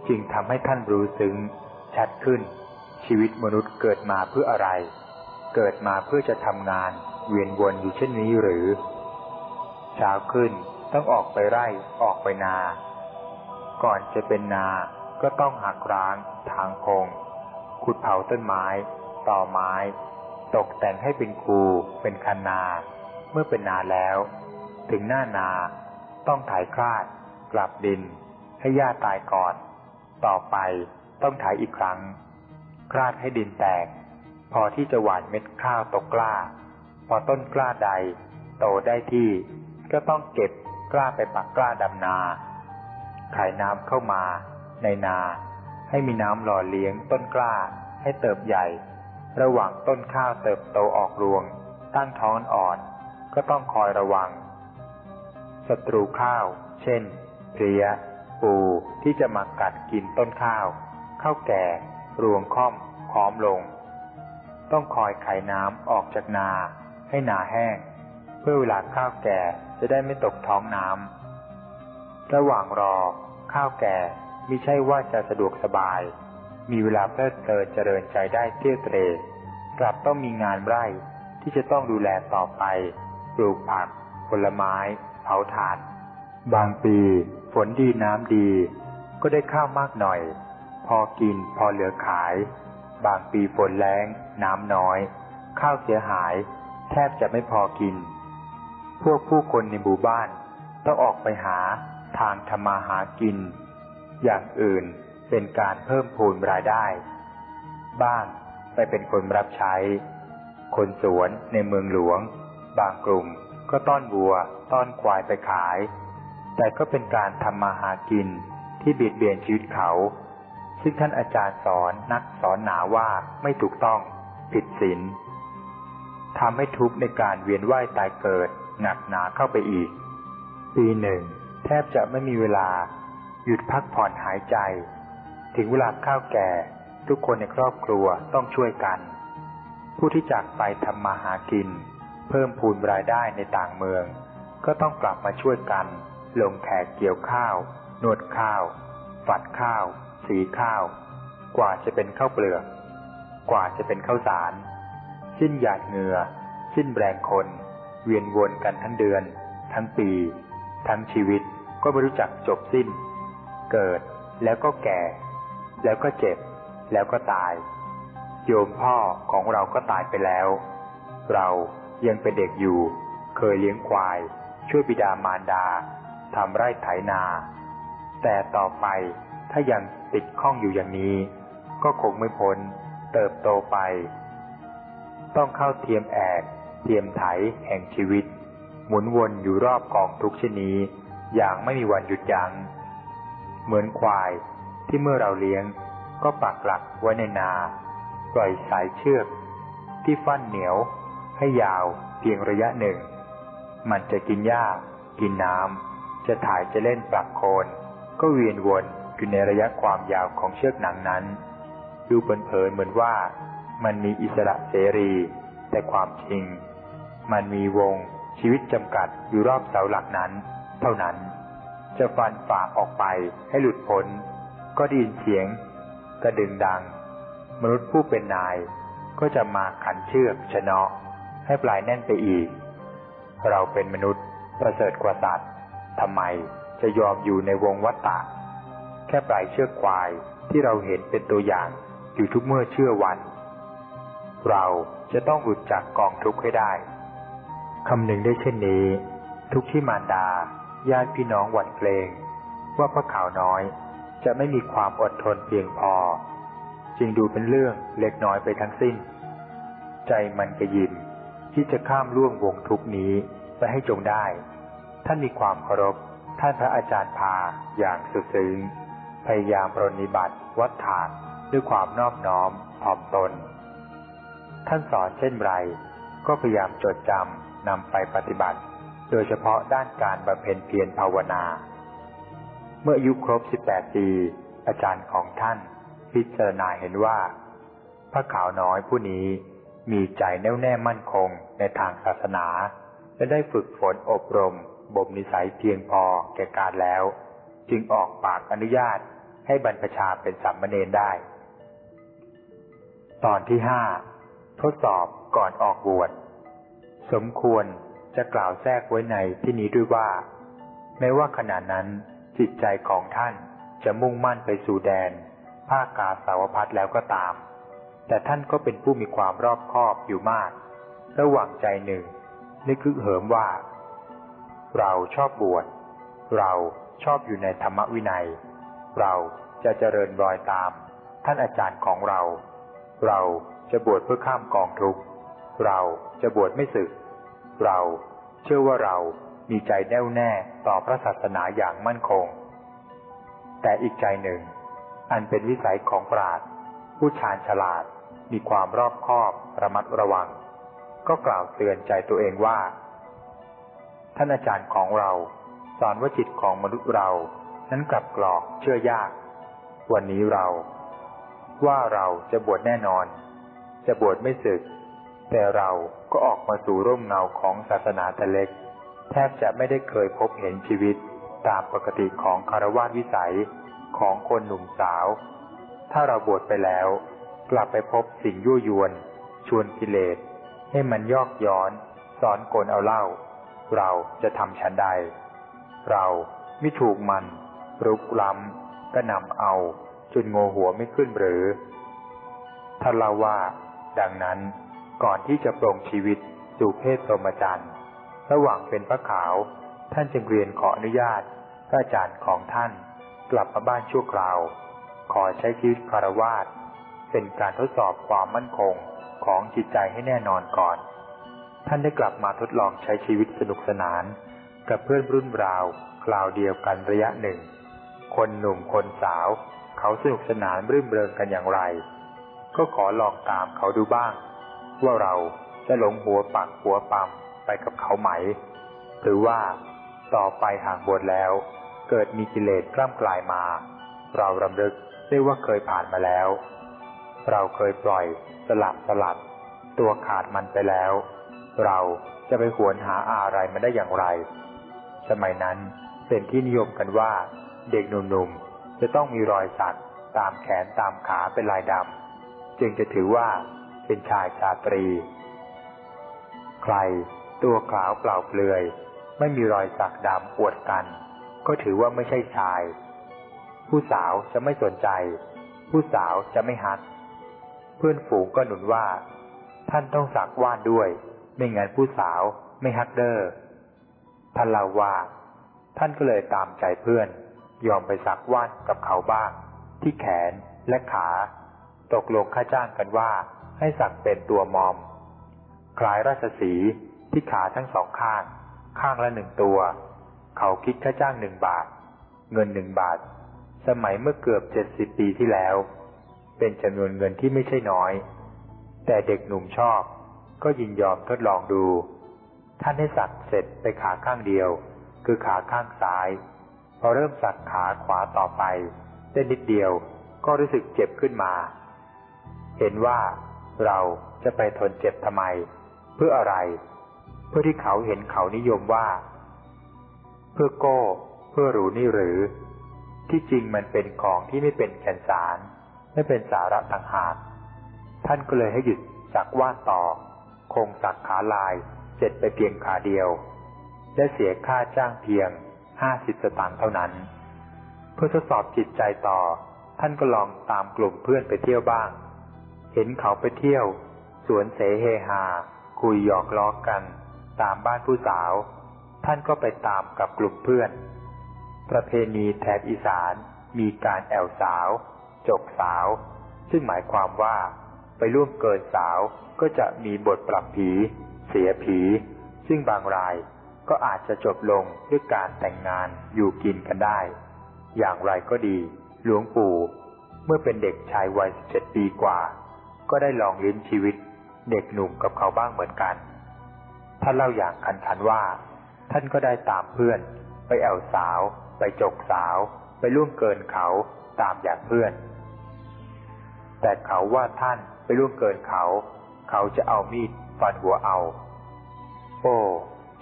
Speaker 1: จึงทำให้ท่านรู้ซึ้งชัดขึ้น ชีวิตมนุษย์เกิดมาเพื่ออะไร เกิดมาเพื่อจะทำงาน เวียนวนอยู่เช่นนี้หรือเช้าขึ้นต้องออกไปไร่ออกไปนา ก่อนจะเป็นนา ก็ต้องหักร้างทางคงขุดเผาต้นไม้ ต่อไม้ ตกแต่งให้เป็นคู เป็นคันนา เมื่อเป็นนาแล้ว ถึงหน้านา ต้องถ่ายคลาด กลับดิน ให้หญ้าตายก่อน ต่อไปต้องไถอีกครั้ง คลาดให้ดินแตก พอที่จะหว่านเม็ดข้าวตกกล้า พอต้นกล้าใด โตได้ที่ ก็ต้องเก็บกล้าไปปักกล้าดำนา ขายน้ำเข้ามาในนา ให้มีน้ำหล่อเลี้ยงต้นกล้าให้เติบใหญ่ ระหว่างต้นข้าวเติบโตออกรวง ตั้งท้องอ่อนก็ต้องคอยระวังศัตรูข้าว เช่นเพลีย ปูที่จะมากัดกินต้นข้าวข้าวแก่ รวงค่อมพร้อมลง ต้องคอยไขน้ำออกจากนา ให้นาแห้ง เพื่อเวลาข้าวแก่จะได้ไม่ตกท้องน้ำระหว่างรอ ข้าวแก่ไม่ใช่ว่าจะสะดวกสบาย มีเวลาเพลิดเพลินเจริญใจได้เที่ยวเตรกลับต้องมีงานไร่ที่จะต้องดูแลต่อไป ปลูกผัก ผลไม้ เผาถ่าน บางปี ฝนดีน้ำดี ก็ได้ข้าวมากหน่อย พอกินพอเหลือขาย บางปีฝนแรงน้ำน้อย ข้าวเสียหาย แทบจะไม่พอกิน พวกผู้คนในหมู่บ้านต้องออกไปหา ทางทำมาหากิน อย่างอื่นเป็นการเพิ่มพูนรายได้ บ้างไปเป็นคนรับใช้ คนสวนในเมืองหลวง บางกลุ่มก็ต้อนวัว ต้อนควายไปขาย แต่ก็เป็นการทำมาหากินที่เบียดเบียนชีวิตเขา ซึ่งท่านอาจารย์สอนนักสอนหนาว่าไม่ถูกต้อง ผิดศีลทำให้ทุกข์ในการเวียนว่ายตายเกิดหนักหนาเข้าไปอีก ปีหนึ่ง แทบจะไม่มีเวลาหยุดพักผ่อนหายใจ ถึงเวลาข้าวแก่ ทุกคนในครอบครัวต้องช่วยกัน ผู้ที่จากไปทำมาหากิน เพิ่มพูนรายได้ในต่างเมือง ก็ต้องกลับมาช่วยกัน ลงแขกเกี่ยวข้าวนวดข้าว ฝัดข้าว สีข้าว กว่าจะเป็นข้าวเปลือก กว่าจะเป็นข้าวสาร สิ้นหยาดเหงื่อ สิ้นแรงคน เวียนวนกันทั้งเดือน ทั้งปี ทั้งชีวิต ก็ไม่รู้จักจบสิ้น เกิดแล้วก็แก่ แล้วก็เจ็บ แล้วก็ตาย โยมพ่อของเราก็ตายไปแล้ว เรายังเป็นเด็กอยู่ เคยเลี้ยงควาย ช่วยบิดามารดาทำไร่ไถนา แต่ต่อไปถ้ายังติดข้องอยู่อย่างนี้ ก็คงไม่พ้นเติบโตไป ต้องเข้าเทียมแอกเทียมไถแห่งชีวิต หมุนวนอยู่รอบกองทุกชนี้ อย่างไม่มีวันหยุดยัง้ง เหมือนควายที่เมื่อเราเลี้ยงก็ปักหลักไว้ในนา ปล่อยสายเชือก ที่ฟันเหนียว ให้ยาวเพียงระยะหนึ่ง มันจะกินหญ้ากินน้ำจะถ่ายจะเล่นปักโคน ก็เวียนวนอยู่ในระยะความยาวของเชือกหนังนั้นดูเผินๆเหมือนว่ามันมีอิสระเสรี แต่ความจริง มันมีวงชีวิตจำกัดอยู่รอบเสาหลักนั้น เท่านั้น จะฟันฝ่าออกไปให้หลุดพ้น ก็ได้ยินเสียง กระดึงดัง มนุษย์ผู้เป็นนาย ก็จะมาขันเชือกชนะให้ปลายแน่นไปอีก เราเป็นมนุษย์ประเสริฐกว่าสัตว์ทำไมจะยอมอยู่ในวงวัฏฏะแค่ปลายเชือกควายที่เราเห็นเป็นตัวอย่างอยู่ทุกเมื่อเชื่อวัน เราจะต้องหลุดจากกองทุกข์ให้ได้คำหนึ่งได้เช่นนี้ ทุกที่มารดา ญาติพี่น้องหวั่นเกรงว่าพระขาวน้อยจะไม่มีความอดทนเพียงพอ จึงดูเป็นเรื่องเล็กน้อยไปทั้งสิ้น ใจมันกระยิมที่จะข้ามล่วงวงทุกนี้ไปให้จงได้ ท่านมีความเคารพท่านพระอาจารย์พาอย่างสุดซึ้ง พยายามปรนิบัติวัดฐานด้วยความนอบน้อมถ่อมตน ท่านสอนเช่นไร ก็พยายามจดจำนำไปปฏิบัติ โดยเฉพาะด้านการบำเพ็ญเพียรภาวนา เมื่ออายุครบ 18 ปี อาจารย์ของท่าน พิจารณาเห็นว่า พระขาวน้อยผู้นี้มีใจแน่วแน่มั่นคงในทางศาสนา และได้ฝึกฝนอบรมบ่มนิสัยเพียงพอแก่การแล้ว จึงออกปากอนุญาตให้บรรพชาเป็นสามเณรได้ ตอนที่ห้าทดสอบก่อนออกบวชสมควร จะกล่าวแทรกไว้ในที่นี้ด้วยว่า แม้ว่าขณะนั้นจิตใจของท่านจะมุ่งมั่นไปสู่แดน ภาคกาสาวพัดแล้วก็ตาม แต่ท่านก็เป็นผู้มีความรอบคอบอยู่มาก ระหว่างใจหนึ่งนึกคึกเหิมว่า เราชอบบวชเราชอบอยู่ในธรรมวินัย เราจะเจริญรอยตาม ท่านอาจารย์ของเรา เราจะบวชเพื่อข้ามกองทุกข์เราจะบวชไม่สึก เราเชื่อว่าเรามีใจแน่วแน่ต่อพระศาสนาอย่างมั่นคง แต่อีกใจหนึ่ง อันเป็นวิสัยของปราดผู้ชาญฉลาดมีความรอบคอบระมัดระวัง ก็กล่าวเตือนใจตัวเองว่า ท่านอาจารย์ของเราสอนว่าจิตของมนุษย์เรานั้นกลับกรอกเชื่อยาก วันนี้เรา ว่าเราจะบวชแน่นอน จะบวชไม่สึก แต่เราก็ออกมาสู่ร่มเงาของศาสนาแต่เล็ก แทบจะไม่ได้เคยพบเห็นชีวิตตามปกติของคารวะวิสัยของคนหนุ่มสาว ถ้าเราบวชไปแล้ว กลับไปพบสิ่งยั่วยวน ชวนกิเลส ให้มันยอกย้อนสอนกลเอาเล่า เราจะทำฉันใด เราไม่ถูกมัน รุกล้ำก็นำเอาจนโงหัวไม่ขึ้นหรือ ถ้าเราว่า ดังนั้น ก่อนที่จะปรงชีวิตสู่เพศพรหมจรรย์ระหว่างเป็นพระขาว ท่านจึงเรียนขออนุญาตพระอาจารย์ของท่าน กลับมาบ้านชั่วคราว ขอใช้ชีวิตคารวาสเป็นการทดสอบความมั่นคงของจิตใจให้แน่นอนก่อน ท่านได้กลับมาทดลองใช้ชีวิตสนุกสนาน กับเพื่อนรุ่นราวคราวเดียวกันระยะหนึ่ง คนหนุ่มคนสาว เขาสนุกสนานรื่นเริงกันอย่างไร ก็ขอลองตามเขาดูบ้าง ว่าเราจะหลงหัวปักหัวปั๊มไปกับเขาไหม หรือว่าต่อไปห่างบวชแล้ว เกิดมีกิเลสกล้ำกลายมา เรารำลึกได้ว่าเคยผ่านมาแล้ว เราเคยปล่อยสลับสลัด ตัวขาดมันไปแล้ว เราจะไปหวนหาอะไรมาได้อย่างไร สมัยนั้นเป็นที่นิยมกันว่า เด็กหนุ่มๆจะต้องมีรอยสักตามแขนตามขาเป็นลายดำจึงจะถือว่า เป็นชายชาตรี ใครตัวขาวเปล่าเปลือย ไม่มีรอยสักดำปวดกัน ก็ถือว่าไม่ใช่ชาย ผู้สาวจะไม่สนใจ ผู้สาวจะไม่ฮักเพื่อนฝูงก็หนุนว่า ท่านต้องสักว่านด้วย ไม่งั้นผู้สาวไม่ฮักเดอร์ท่านเล่าว่า ท่านก็เลยตามใจเพื่อน ยอมไปสักว่านกับเขาบ้าง ที่แขนและขา ตกลงค่าจ้างกันว่า ให้สักเป็นตัวมอม คล้ายราชสีที่ขาทั้งสองข้าง ข้างละหนึ่งตัว เขาคิดค่าจ้างหนึ่งบาท เงินหนึ่งบาท สมัยเมื่อเกือบเจ็ดสิบปีที่แล้ว เป็นจำนวนเงินที่ไม่ใช่น้อย แต่เด็กหนุ่มชอบ ก็ยินยอมทดลองดู ท่านให้สักเสร็จไปขาข้างเดียว คือขาข้างซ้าย พอเริ่มสักขาขวาต่อไปได้นิดเดียวก็รู้สึกเจ็บขึ้นมา เห็นว่า เราจะไปทนเจ็บทำไม เพื่ออะไร เพื่อที่เขาเห็นเขานิยมว่า เพื่อโก้ เพื่อรู้นี่หรือ ที่จริงมันเป็นของที่ไม่เป็นแก่นสาร ไม่เป็นสาระต่างหากท่านก็เลยให้หยุดสักว่านต่อ คงสักขาลายเสร็จไปเพียงขาเดียว และเสียค่าจ้างเพียงห้าสิบสตางค์เท่านั้น เพื่อทดสอบจิตใจต่อ ท่านก็ลองตามกลุ่มเพื่อนไปเที่ยวบ้าง เห็นเขาไปเที่ยว สวนเสเฮฮาคุยหยอกล้อกัน ตามบ้านผู้สาว ท่านก็ไปตามกับกลุ่มเพื่อน ประเพณีแถบอีสานมีการแอวสาว จกสาว ซึ่งหมายความว่า ไปร่วมเกินสาวก็จะมีบทปรับผี เสียผี ซึ่งบางรายก็อาจจะจบลงด้วยการแต่งงานอยู่กินกันได้ อย่างไรก็ดี หลวงปู่ เมื่อเป็นเด็กชายวัยสิบเจ็ดปีกว่า ก็ได้ลองลิ้นชีวิตเด็กหนุ่มกับเขาบ้างเหมือนกัน ท่านเล่าอย่างคันคันว่า ท่านก็ได้ตามเพื่อน ไปแอวสาว ไปจกสาว ไปล่วงเกินเขาตามอย่างเพื่อน แต่เขาว่าท่านไปล่วงเกินเขา เขาจะเอามีดฟันหัวเอา โอ้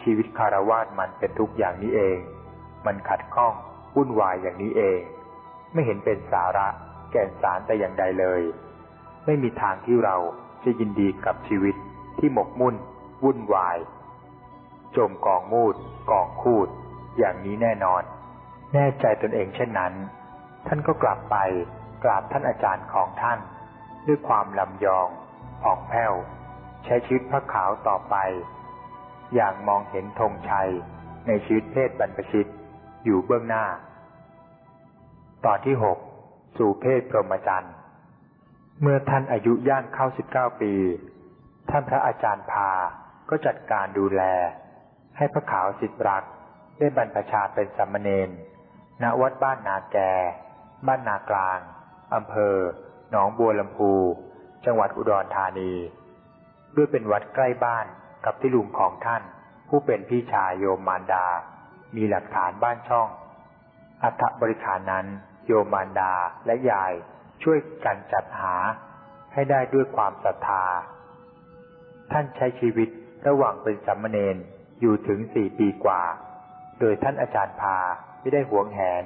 Speaker 1: ชีวิตคารวาสมันเป็นทุกอย่างนี้เอง มันขัดข้องวุ่นวายอย่างนี้เอง ไม่เห็นเป็นสาระแก่นสารแต่อย่างใดเลย ไม่มีทางที่เราจะยินดีกับชีวิตที่หมกมุ่น วุ่นวาย จมกองมูดกองคูด อย่างนี้แน่นอน แน่ใจตนเองเช่นนั้น ท่านก็กลับไปกราบท่านอาจารย์ของท่าน ด้วยความลำยองผ่องแผ้ว ใช้ชีวิตพระขาวต่อไป อย่างมองเห็นธงชัยในชีวิตเพศบรรพชิตอยู่เบื้องหน้า ตอนที่หกสู่เพศพรหมจรรย์ เมื่อท่านอายุย่างเข้าสิบเก้าปี ท่านพระอาจารย์พาก็จัดการดูแล ให้พระขาวสิทธิรัก ได้บรรพชาเป็นสัมมเนนณวัดบ้านนาแก บ้านนากลาง อำเภอ หนองบัวลำพู จังหวัดอุดรธานี ด้วยเป็นวัดใกล้บ้านกับที่ลุงของท่าน ผู้เป็นพี่ชายโยมมารดา มีหลักฐานบ้านช่อง อัฐบริขารนั้น โยมมารดาและยาย ช่วยกันจัดหาให้ได้ด้วยความศรัทธา ท่านใช้ชีวิตระหว่างเป็นสัมมเนนอยู่ถึงสี่ปีกว่า โดยท่านอาจารย์พาไม่ได้หวงแหน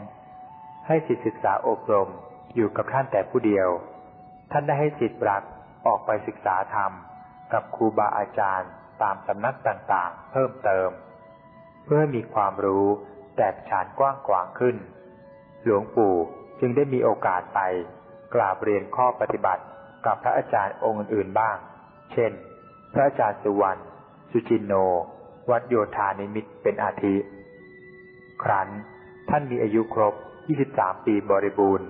Speaker 1: ให้สิทธิศึกษาอบรมอยู่กับท่านแต่ผู้เดียว ท่านได้ให้สิทธิรักออกไปศึกษาธรรม กับครูบาอาจารย์ตามสำนักต่างๆ เพิ่มเติม เพื่อมีความรู้แตกฉานกว้างขวางขึ้น หลวงปู่จึงได้มีโอกาสไป กราบเรียนข้อปฏิบัติ กับพระอาจารย์องค์อื่นๆบ้าง เช่น พระอาจารย์สุวรรณ สุจินโน วัดโยธานิมิตเป็นอาทิ ครั้นท่านมีอายุครบ 23 ปีบริบูรณ์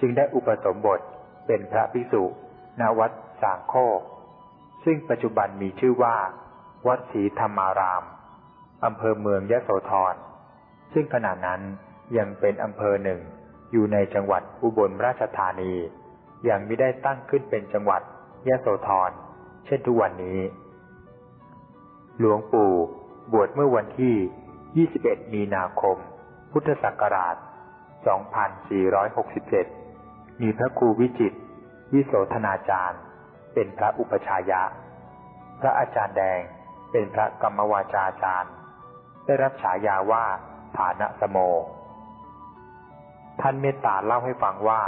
Speaker 1: จึงได้อุปสมบทเป็นพระภิกษุณวัดสางโคก ซึ่งปัจจุบันมีชื่อว่า วัดศรีธรรมาราม อำเภอเมืองยะโสธร ซึ่งขณะนั้นยังเป็นอำเภอหนึ่ง อยู่ในจังหวัดอุบลราชธานี ยังไม่ได้ตั้งขึ้นเป็นจังหวัดยะโสธรเช่นทุกวันนี้ หลวงปู่บวชเมื่อวันที่ 21 มีนาคม พุทธศักราช 2467 มีพระครูวิจิต วิโสธนาจารย์ เป็นพระอุปชายะ พระอาจารย์แดงเป็นพระกรรมวาจาจารย์ ได้รับฉายาว่าฐานะสโม ท่านเมตตาเล่าให้ฟังว่า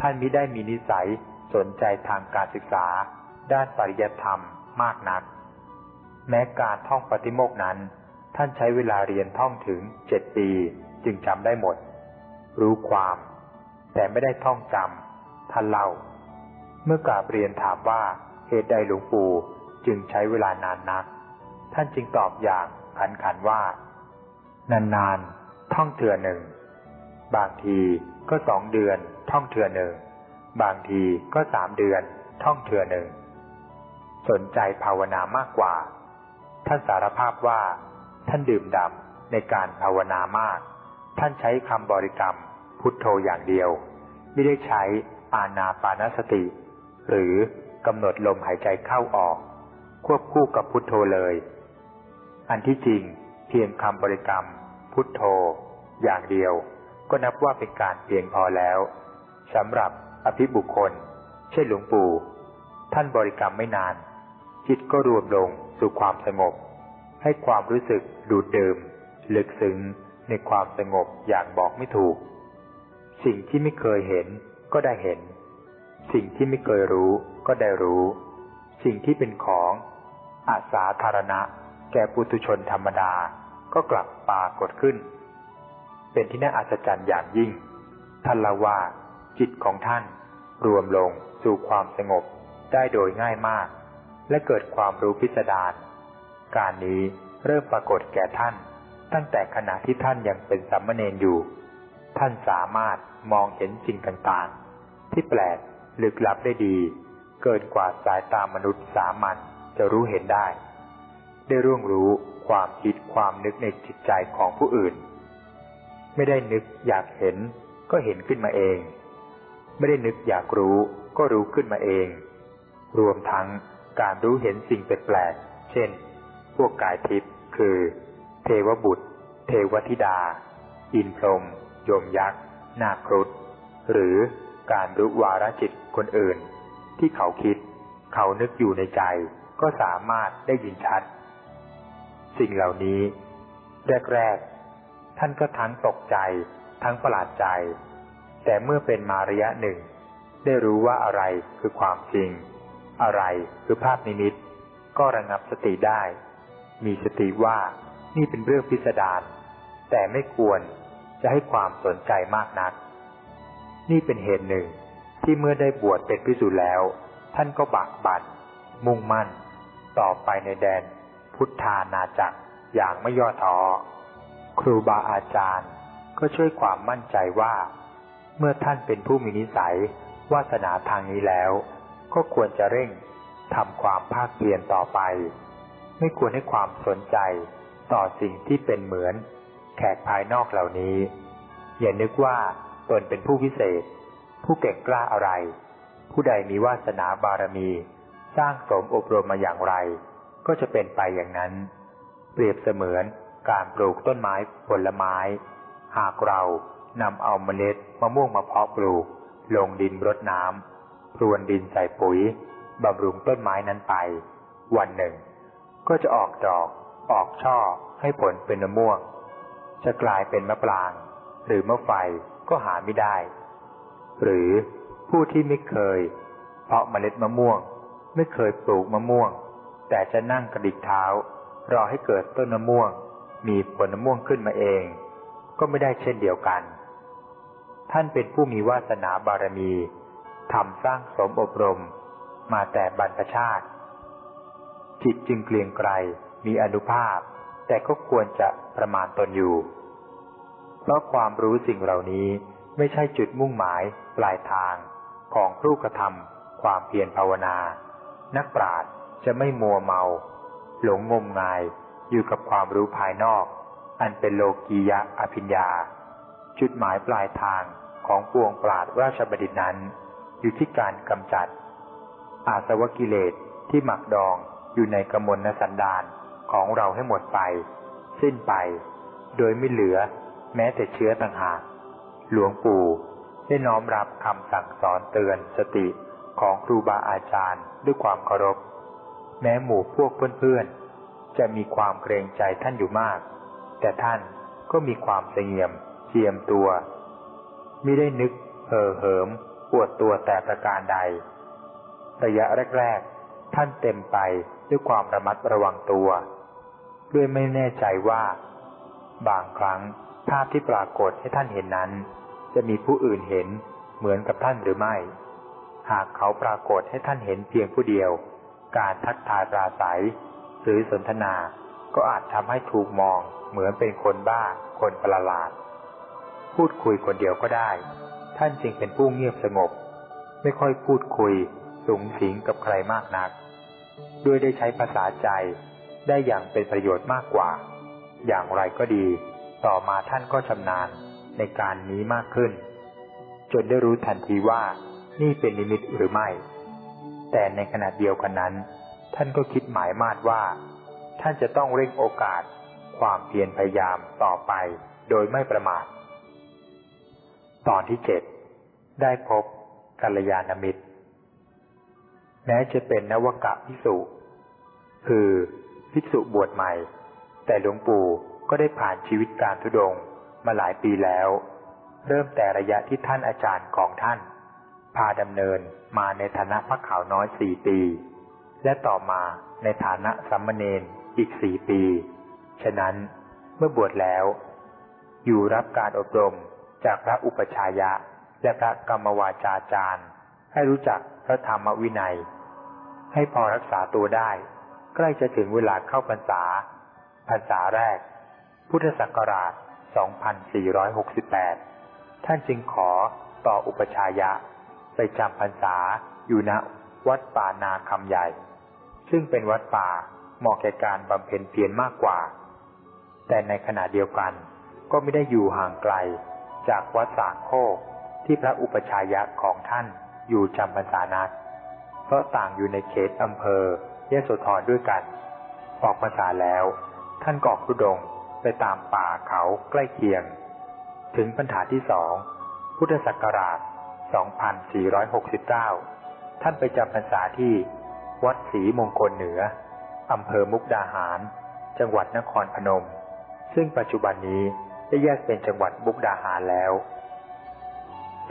Speaker 1: ท่านมิได้มีนิสัยสนใจทางการศึกษา ด้านปริยัติธรรมมากนัก แม้การท่องปฏิโมกนั้น ท่านใช้เวลาเรียนท่องถึงเจ็ดปีจึงจำได้หมด รู้ความ แต่ไม่ได้ท่องจำท่านเล่า เมื่อกราบเรียนถามว่าเหตุใดหลวงปู่จึงใช้เวลานานนัก ท่านจึงตอบอย่างขันขันว่า นานๆท่องเถื่อหนึ่ง บางทีก็สองเดือนท่องเถื่อหนึ่ง บางทีก็สามเดือนท่องเถื่อหนึ่ง สนใจภาวนามากกว่า ท่านสารภาพว่า ท่านดื่มดำในการภาวนามาก ท่านใช้คำบริกรรมพุทโธอย่างเดียว ไม่ได้ใช้อานาปานสติ หรือกำหนดลมหายใจเข้าออก ควบคู่กับพุทโธเลย อันที่จริงเพียงคำบริกรรมพุทโธอย่างเดียว ก็นับว่าเป็นการเพียงพอแล้วสำหรับอภิบุคคล เช่นหลวงปู่ ท่านบริกรรมไม่นาน จิตก็รวมลงสู่ความสงบ ให้ความรู้สึกดูดเดื่มลึกซึ้งในความสงบอย่างบอกไม่ถูก สิ่งที่ไม่เคยเห็นก็ได้เห็น สิ่งที่ไม่เคยรู้ก็ได้รู้ สิ่งที่เป็นของอาสาธารณะ แก่ปุถุชนธรรมดาก็กลับปรากฏขึ้น เป็นที่น่าอัศจรรย์อย่างยิ่งท่านล่าว่า จิตของท่าน รวมลงสู่ความสงบได้โดยง่ายมาก และเกิดความรู้พิสดารการนี้เริ่มปรากฏแก่ท่าน ตั้งแต่ขณะที่ท่านยังเป็นสัมมเนนอยู่ ท่านสามารถมองเห็นสิ่งต่างๆ ที่แปลกลึกลับได้ดี เกินกว่าสายตามนุษย์สามัญจะรู้เห็นได้ ได้ร่วงรู้ความคิดความนึกในจิตใจของผู้อื่น ไม่ได้นึกอยากเห็น ก็เห็นขึ้นมาเอง ไม่ได้นึกอยากรู้ก็รู้ขึ้นมาเอง รวมทั้งการรู้เห็นสิ่งแปลกๆเช่น พวกกายทิพย์คือ เทวบุตร เทวธิดา อินพรหมโยมยักษ์ นาครุฑหรือการรู้วาระจิตคนอื่น ที่เขาคิด เขานึกอยู่ในใจก็สามารถได้ยินชัด สิ่งเหล่านี้ แรก ๆ ท่านก็ทั้งตกใจ ทั้งประหลาดใจ แต่เมื่อเป็นมาระยะหนึ่ง ได้รู้ว่าอะไรคือความจริง อะไรคือภาพนิมิต ก็ระงับสติได้ มีสติว่านี่เป็นเรื่องพิสดารแต่ไม่ควรจะให้ความสนใจมากนัก นี่เป็นเหตุหนึ่งที่เมื่อได้บวชเป็นพิสุแล้ว ท่านก็บักบันมุ่งมั่น ต่อไปในแดนพุทธานาจักรอย่างไม่ย่อท้อ ครูบาอาจารย์ ก็ช่วยความมั่นใจว่า เมื่อท่านเป็นผู้มีนิสัยวาสนาทางนี้แล้ว ก็ควรจะเร่งทำความภาคเพียรต่อไป ไม่ควรให้ความสนใจต่อสิ่งที่เป็นเหมือน แขกภายนอกเหล่านี้ อย่านึกว่าตนเป็นผู้พิเศษ ผู้เก่งกล้าอะไร ผู้ใดมีวาสนาบารมี สร้างสมอบรมมาอย่างไร ก็จะเป็นไปอย่างนั้น เปรียบเสมือน การปลูกต้นไม้ผลไม้ หากเรานำเอาเมล็ดมะม่วงมาเพาะปลูก ลงดินรดน้ำพรวนดินใส่ปุ๋ยบำรุงต้นไม้นั้นไป วันหนึ่ง ก็จะออกดอกออกช่อให้ผลเป็นมะม่วง จะกลายเป็นมะปราง หรือมะไฟก็หาไม่ได้ หรือผู้ที่ไม่เคย เพาะเมล็ดมะม่วง ไม่เคยปลูกมะม่วง แต่จะนั่งกระดิกเท้า รอให้เกิดต้นมะม่วง มีผลมะม่วงขึ้นมาเอง ก็ไม่ได้เช่นเดียวกัน ท่านเป็นผู้มีวาสนาบารมีทำสร้างสมอบรมมาแต่บรรพชาติ จิตจึงเกลียงไกรมีอนุภาพ แต่ก็ควรจะประมาณตนอยู่ เพราะความรู้สิ่งเหล่านี้ไม่ใช่จุดมุ่งหมายปลายทางของผู้กระทำความเพียรภาวนา นักปราชญ์จะไม่มัวเมา หลงงมงาย อยู่กับความรู้ภายนอก อันเป็นโลกียะอภิญญา จุดหมายปลายทางของปวงปราดราชบดินนั้น อยู่ที่การกำจัด อาสวะกิเลสที่หมักดองอยู่ในกมลนสันดานของเราให้หมดไป สิ้นไป โดยไม่เหลือแม้แต่เชื้อต่างหาก หลวงปู่ได้น้อมรับคำสั่งสอนเตือนสติของครูบาอาจารย์ด้วยความเคารพ แม้หมู่พวกเพื่อนๆ จะมีความเกรงใจท่านอยู่มาก แต่ท่านก็มีความเสงี่ยมเจียมตัวมิได้นึกเห่อเหิมปวดตัวแต่ประการใด ระยะแรก ๆ ท่านเต็มไปด้วยความระมัดระวังตัว ด้วยไม่แน่ใจว่า บางครั้งภาพที่ปรากฏให้ท่านเห็นนั้น จะมีผู้อื่นเห็นเหมือนกับท่านหรือไม่ หากเขาปรากฏให้ท่านเห็นเพียงผู้เดียว การทักทายปราศัย หรือสนทนา ก็อาจทำให้ถูกมองเหมือนเป็นคนบ้า คนประหลาด พูดคุยคนเดียวก็ได้ ท่านจึงเป็นผู้เงียบสงบ ไม่ค่อยพูดคุยสูงสิงกับใครมากนัก ด้วยได้ใช้ภาษาใจได้อย่างเป็นประโยชน์มากกว่า อย่างไรก็ดี ต่อมาท่านก็ชำนาญในการนี้มากขึ้น จนได้รู้ทันทีว่านี่เป็นนิมิตหรือไม่ แต่ในขณะเดียวกันนั้น ท่านก็คิดหมายมาดว่า ท่านจะต้องเร่งโอกาส ความเพียรพยายามต่อไปโดยไม่ประมาท ตอนที่เจ็ดได้พบกัลยาณมิตร แม้จะเป็นนวกะพิสุคือภิกษุบวชใหม่ แต่หลวงปู่ก็ได้ผ่านชีวิตการทุดงมาหลายปีแล้ว เริ่มแต่ระยะที่ท่านอาจารย์ของท่าน พาดำเนินมาในฐานะพระขาวน้อยสี่ปี และต่อมาในฐานะสัมมเนนอีกสี่ปี ฉะนั้นเมื่อบวชแล้ว อยู่รับการอบรมจากพระอุปชายะ และพระกรรมวาจาจารย์ ให้รู้จักพระธรรมวินัย ให้พอรักษาตัวได้ ใกล้จะถึงเวลาเข้าพรรษา พรรษาแรก พุทธศักราช 2468 ท่านจึงขอต่ออุปชายะ ไปจำพรรษาอยู่ณวัดป่านาคำใหญ่ ซึ่งเป็นวัดป่าเหมาะแก่การบำเพ็ญเพียรมากกว่า แต่ในขณะเดียวกันก็ไม่ได้อยู่ห่างไกล จากวัดสางโคกที่พระอุปชายะของท่านอยู่จำพรรษานักเพราะต่างอยู่ในเขตอำเภอยโสธรด้วยกัน ออกพรรษาแล้ว ท่านกอกทุดงไปตามป่าเขาใกล้เคียง ถึงปัญหาที่สองพุทธศักราช 2469 ท่านไปจำพรรษาที่ วัดศรีมงคลเหนืออำเภอมุกดาหาร จังหวัดนครพนม ซึ่งปัจจุบันนี้ได้แยกเป็นจังหวัดมุกดาหารแล้ว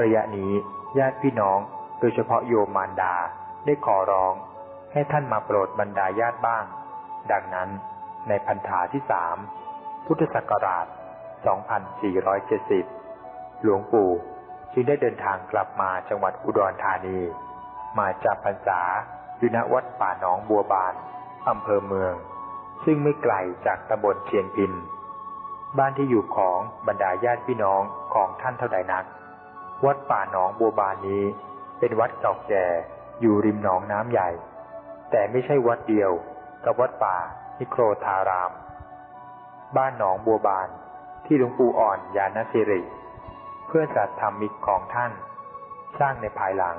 Speaker 1: ระยะนี้ญาติพี่น้องโดยเฉพาะโยมมารดาได้ขอร้อง ให้ท่านมาโปรดบรรดาญาติบ้าง ดังนั้นในพรรษาที่สามพุทธศักราช 2470 หลวงปู่จึงได้เดินทางกลับมาจังหวัดอุดรธานี มาจากพรรษา อยู่ณวัดป่าหนองบัวบานอำเภอเมือง ซึ่งไม่ไกลจากตำบลเชียนพิน บ้านที่อยู่ของบรรดาญาติพี่น้องของท่านเท่าใดนัก วัดป่าหนองบัวบานนี้เเป็นวัดเก่าแก่อยู่ริมหนองน้ำใหญ่ แต่ไม่ใช่วัดเดียวกับวัดป่านิโครธาราม บ้านหนองบัวบานที่หลวงปู่อ่อนยานสิริ เพื่อนสัตธรรมิกของท่าน สร้างในภายหลัง